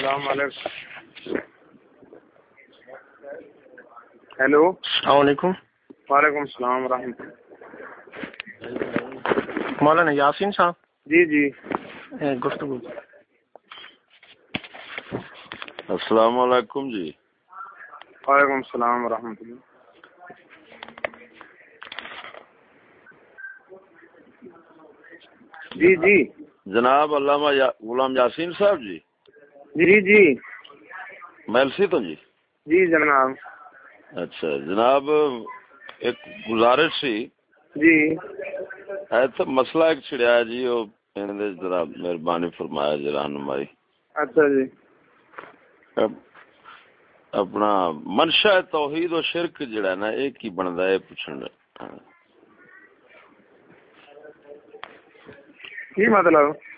السلام علیکم۔ ہیلو۔ السلام علیکم۔ وعلیکم السلام ورحمۃ اللہ۔ مولانا یاسین صاحب۔ جی جی۔ گفتگو۔ السلام علیکم جی۔ وعلیکم السلام ورحمۃ اللہ۔ جی جی۔ جناب علامہ غلام یاسین صاحب جی۔ جی جی۔ میلسی تو جی۔ جی جناب۔ اچھا جناب ایک گزارش سی۔ جی۔ ہے تو مسئلہ ایک چھڑیا ہے جی وہ ذرا مہربانی فرمایا جی رہنمائی۔ اچھا جی۔ اپنا منشا توحید و شرک جڑا نا ایک ہی بندا ہے پوچھن کی مطلب؟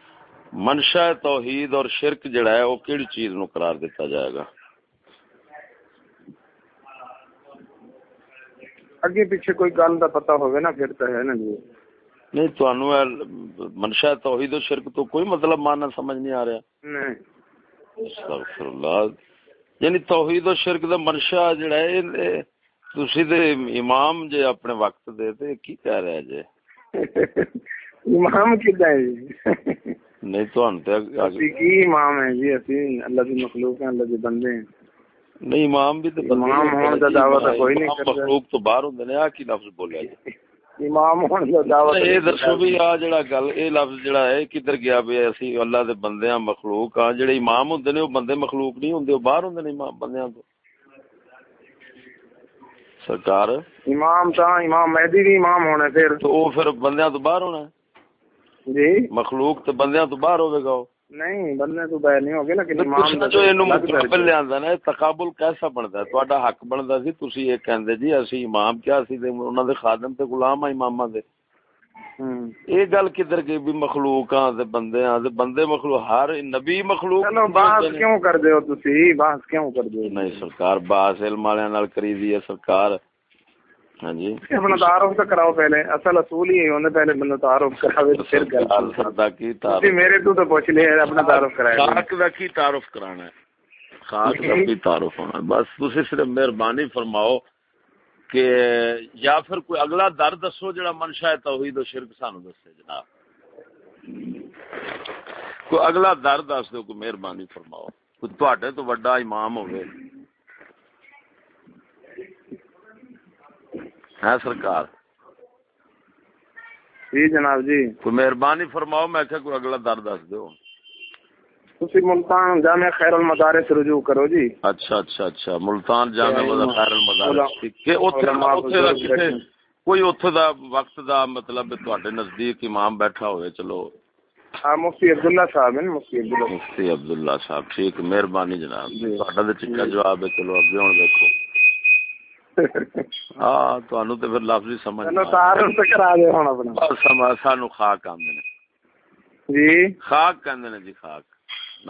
منشا توحید اور شرک جڑا ہے وہ کیڑی چیز نو قرار دیتا جائے گا؟ اگے پیچھے کوئی گل دا پتہ ہوگا نا پھر تو ہے نا جی۔ نہیں تانوں منشا توحید و شرک تو کوئی مطلب ماننا سمجھ نہیں آ رہا۔ نہیں۔ استغفر اللہ یعنی توحید و شرک دا منشا جڑا ہے تسی تے امام جے اپنے وقت دے تے کی کہہ رہے جے؟ امام کدا ہے جی؟ نہیں تو کی امام ہے جی اسی اللہ دی مخلوق ہیں اللہ دے بندے ہیں۔ نہیں امام بھی تے امام ہون دا دعویٰ تو کوئی نہیں کردا۔ مخلوق تو باہر ہوندے نے آ کی لفظ بولیا جی امام ہون دا دعویٰ تو اے دسو بھی آ جڑا گل اے لفظ جڑا ہے کدھر گیا بھی اسی اللہ دے بندے ہاں مخلوق ہاں جڑے امام ہوندے نے او بندے مخلوق نہیں ہوندے او باہر ہوندے نے امام بندیاں تو۔ سرکار؟ امام تا امام مہدی بھی امام ہونے پھر۔ تو او پھر بندیاں تو باہر ہونا ہے۔ جی؟ مخلوق تے بندیاں تو باہر ہوے گا۔ نہیں بندے تو نہیں ہوگے لیکن امام جو اینو نا تقابل کیسا بندا ہے؟ تہاڈا حق بندا سی؟ تسی یہ کہندے جی اسی امام کیا اسی تے انہاں دے خادم تے غلام ہیں اماماں دے۔ یہ گل کدھر گئی بھی مخلوق ہاں تے بندے ہاں تے بندے مخلوق ہر نبی مخلوق چلو بحث کیوں کر دیو تسی؟ بحث کیوں کر دیو نہیں سرکار باس علم والے نال کری دی ہے سرکار جی۔ اپنا تعارف تو کراؤ پہلے۔ اصل اصول ہی ہونے پہلے بندہ تعارف کراوے تو پھر گل۔ کی تعارف۔ میرے تو تو پوچھ لے اپنا تعارف کرایا۔ خاک دا کی تعارف کرانا ہے؟ خاک دا کی تعارف ہونا ہے۔ بس تسی صرف مہربانی فرماؤ کہ یا پھر کوئی اگلا در دسو جڑا منشا ہے توحید و شرک سانو دسے جناب۔ کوئی اگلا در دس دو کوئی مہربانی فرماؤ۔ کوئی تواڈے تو بڑا امام ہوے ہے سرکار؟ جی جناب جی۔ کوئی مہربانی فرماؤ میں کہ کوئی اگلا در دس دو۔ تسی ملتان جامع خیر المدارس رجوع کرو جی۔ اچھا اچھا اچھا۔ ملتان جامع مدد خیر المدارس ٹھیک۔ کہ اوتھے علماء اوتھے دا بزرگ کسے بیٹھے۔ کوئی اوتھے دا وقت دا مطلب تواڈے نزدیک امام بیٹھا ہوئے چلو۔ مفتی عبداللہ صاحب ہیں مفتی عبداللہ۔ مفتی عبداللہ صاحب ٹھیک۔ مہربانی جناب۔ جی۔ تواڈا تے چکا جواب ہے چلو اگے ہن دیکھو۔ ہاں تانوں تے پھر لفظ سمجھ چلو تعارف تو کرا دے ہوں اپنا۔ بس سانو خاک آندے نے۔ جی؟ خاک کہندے نے جی خاک۔